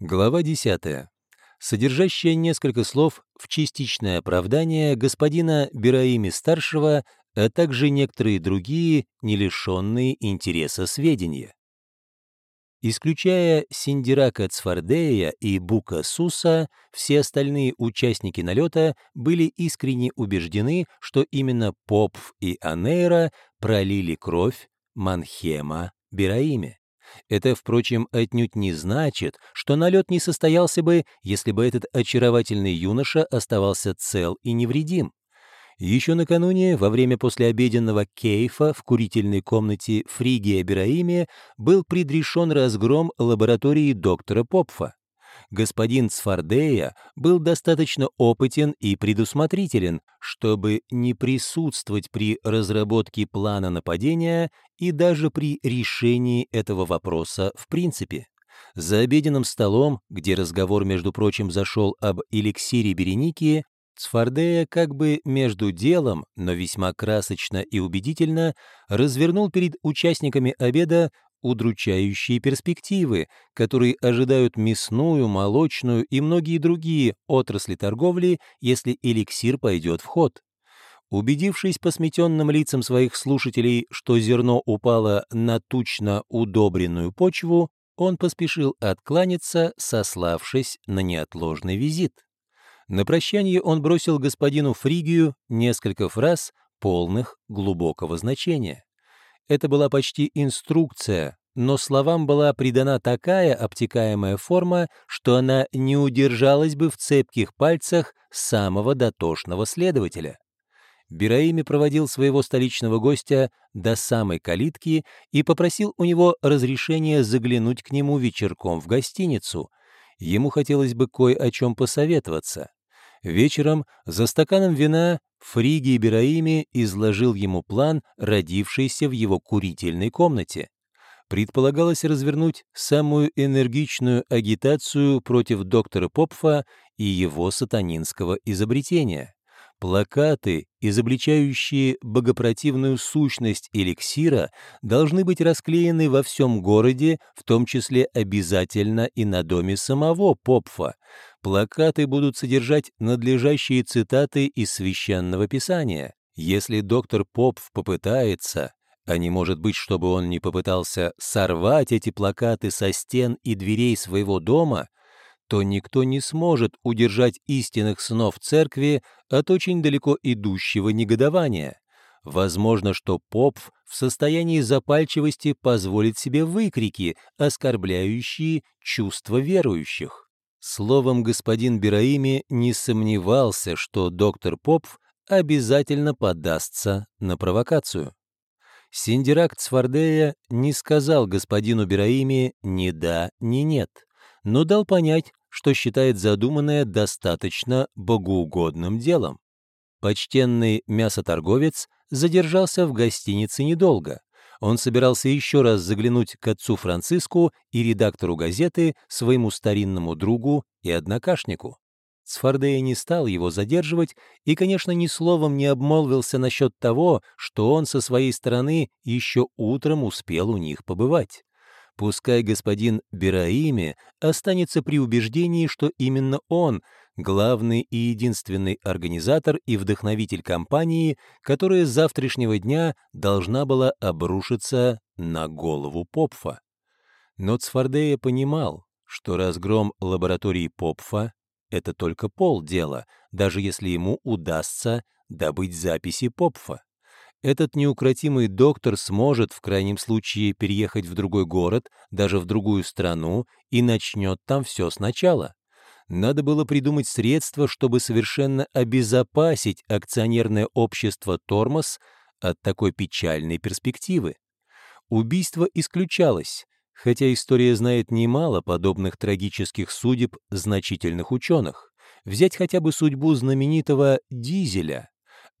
Глава 10. Содержащая несколько слов в частичное оправдание господина Бераими-старшего, а также некоторые другие, не лишенные интереса сведения. Исключая Синдирака Цфардея и Бука Суса, все остальные участники налета были искренне убеждены, что именно Попф и Анейра пролили кровь Манхема Бераиме. Это, впрочем, отнюдь не значит, что налет не состоялся бы, если бы этот очаровательный юноша оставался цел и невредим. Еще накануне, во время послеобеденного кейфа в курительной комнате Фригия Бераиме был предрешен разгром лаборатории доктора Попфа господин Сфардея был достаточно опытен и предусмотрителен, чтобы не присутствовать при разработке плана нападения и даже при решении этого вопроса в принципе. За обеденным столом, где разговор, между прочим, зашел об эликсире Береники, Цфардея как бы между делом, но весьма красочно и убедительно, развернул перед участниками обеда удручающие перспективы, которые ожидают мясную, молочную и многие другие отрасли торговли, если эликсир пойдет в ход. Убедившись по сметенным лицам своих слушателей, что зерно упало на тучно удобренную почву, он поспешил откланяться, сославшись на неотложный визит. На прощание он бросил господину Фригию несколько фраз, полных глубокого значения. Это была почти инструкция, но словам была придана такая обтекаемая форма, что она не удержалась бы в цепких пальцах самого дотошного следователя. Бераими проводил своего столичного гостя до самой калитки и попросил у него разрешения заглянуть к нему вечерком в гостиницу. Ему хотелось бы кое о чем посоветоваться. Вечером за стаканом вина Фриги Бераими изложил ему план, родившийся в его курительной комнате. Предполагалось развернуть самую энергичную агитацию против доктора Попфа и его сатанинского изобретения. Плакаты, изобличающие богопротивную сущность эликсира, должны быть расклеены во всем городе, в том числе обязательно и на доме самого Попфа. Плакаты будут содержать надлежащие цитаты из священного писания. Если доктор Попф попытается, а не может быть, чтобы он не попытался сорвать эти плакаты со стен и дверей своего дома, то никто не сможет удержать истинных снов церкви от очень далеко идущего негодования. Возможно, что поп в состоянии запальчивости позволит себе выкрики, оскорбляющие чувства верующих. Словом, господин Бераими не сомневался, что доктор Попф обязательно подастся на провокацию. Синдирак Цвардея не сказал господину Бераими ни да, ни нет, но дал понять, что считает задуманное достаточно богоугодным делом. Почтенный мясоторговец задержался в гостинице недолго. Он собирался еще раз заглянуть к отцу Франциску и редактору газеты, своему старинному другу и однокашнику. Сфардея не стал его задерживать и, конечно, ни словом не обмолвился насчет того, что он со своей стороны еще утром успел у них побывать. Пускай господин Бераими останется при убеждении, что именно он — главный и единственный организатор и вдохновитель кампании, которая с завтрашнего дня должна была обрушиться на голову Попфа. Но Цфардея понимал, что разгром лаборатории Попфа — это только полдела, даже если ему удастся добыть записи Попфа этот неукротимый доктор сможет в крайнем случае переехать в другой город, даже в другую страну, и начнет там все сначала. Надо было придумать средства, чтобы совершенно обезопасить акционерное общество «Тормоз» от такой печальной перспективы. Убийство исключалось, хотя история знает немало подобных трагических судеб значительных ученых. Взять хотя бы судьбу знаменитого Дизеля.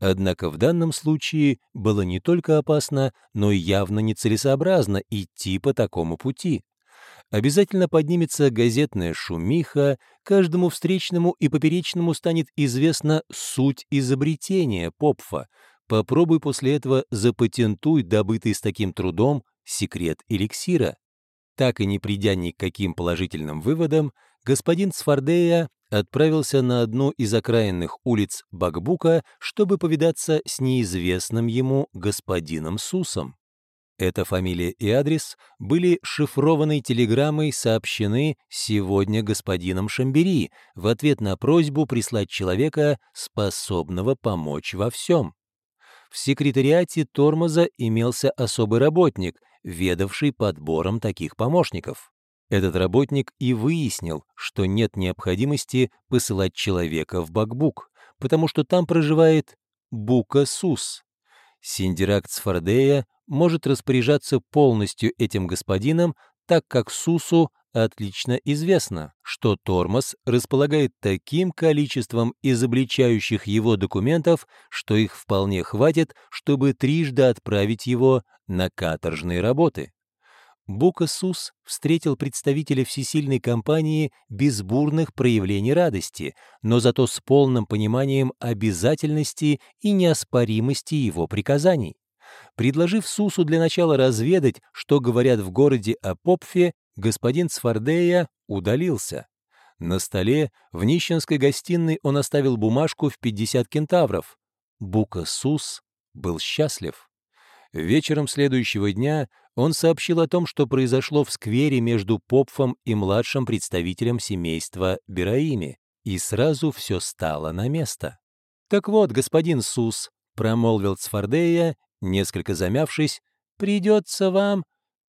Однако в данном случае было не только опасно, но и явно нецелесообразно идти по такому пути. Обязательно поднимется газетная шумиха, каждому встречному и поперечному станет известна суть изобретения Попфа. Попробуй после этого запатентуй добытый с таким трудом секрет эликсира. Так и не придя ни к каким положительным выводам, господин Цфардея отправился на одну из окраинных улиц Бакбука, чтобы повидаться с неизвестным ему господином Сусом. Эта фамилия и адрес были шифрованной телеграммой сообщены сегодня господином Шамбери в ответ на просьбу прислать человека, способного помочь во всем. В секретариате тормоза имелся особый работник, ведавший подбором таких помощников. Этот работник и выяснил, что нет необходимости посылать человека в Бакбук, потому что там проживает Бука Сус. Синдирак Цфардея может распоряжаться полностью этим господином, так как Сусу отлично известно, что тормоз располагает таким количеством изобличающих его документов, что их вполне хватит, чтобы трижды отправить его на каторжные работы. Бука Сус встретил представителя всесильной компании без бурных проявлений радости, но зато с полным пониманием обязательности и неоспоримости его приказаний. Предложив Сусу для начала разведать, что говорят в городе о Попфе, господин Цфардея удалился. На столе в нищенской гостиной он оставил бумажку в 50 кентавров. Бука Сус был счастлив. Вечером следующего дня он сообщил о том, что произошло в сквере между Попфом и младшим представителем семейства Бераими, и сразу все стало на место. «Так вот, господин Сус», — промолвил Цфардея Несколько замявшись, «Придется вам...»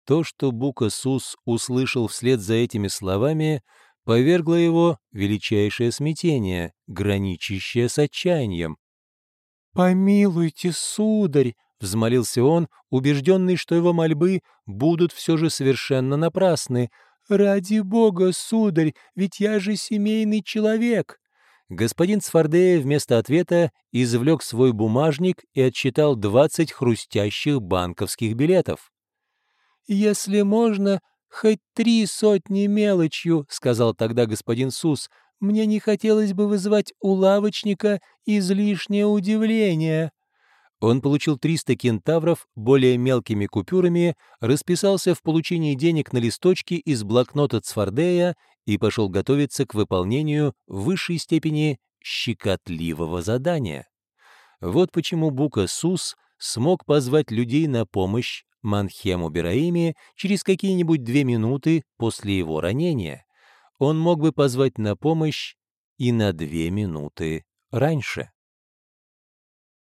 То, что Бука Сус услышал вслед за этими словами, повергло его величайшее смятение, граничащее с отчаянием. «Помилуйте, сударь!» — взмолился он, убежденный, что его мольбы будут все же совершенно напрасны. «Ради бога, сударь, ведь я же семейный человек!» господин Сфардея вместо ответа извлек свой бумажник и отсчитал 20 хрустящих банковских билетов. «Если можно, хоть три сотни мелочью», — сказал тогда господин Сус, — «мне не хотелось бы вызывать у лавочника излишнее удивление». Он получил 300 кентавров более мелкими купюрами, расписался в получении денег на листочке из блокнота Цфардея и пошел готовиться к выполнению в высшей степени щекотливого задания. Вот почему Бука Сус смог позвать людей на помощь Манхему Бераиме через какие-нибудь две минуты после его ранения. Он мог бы позвать на помощь и на две минуты раньше.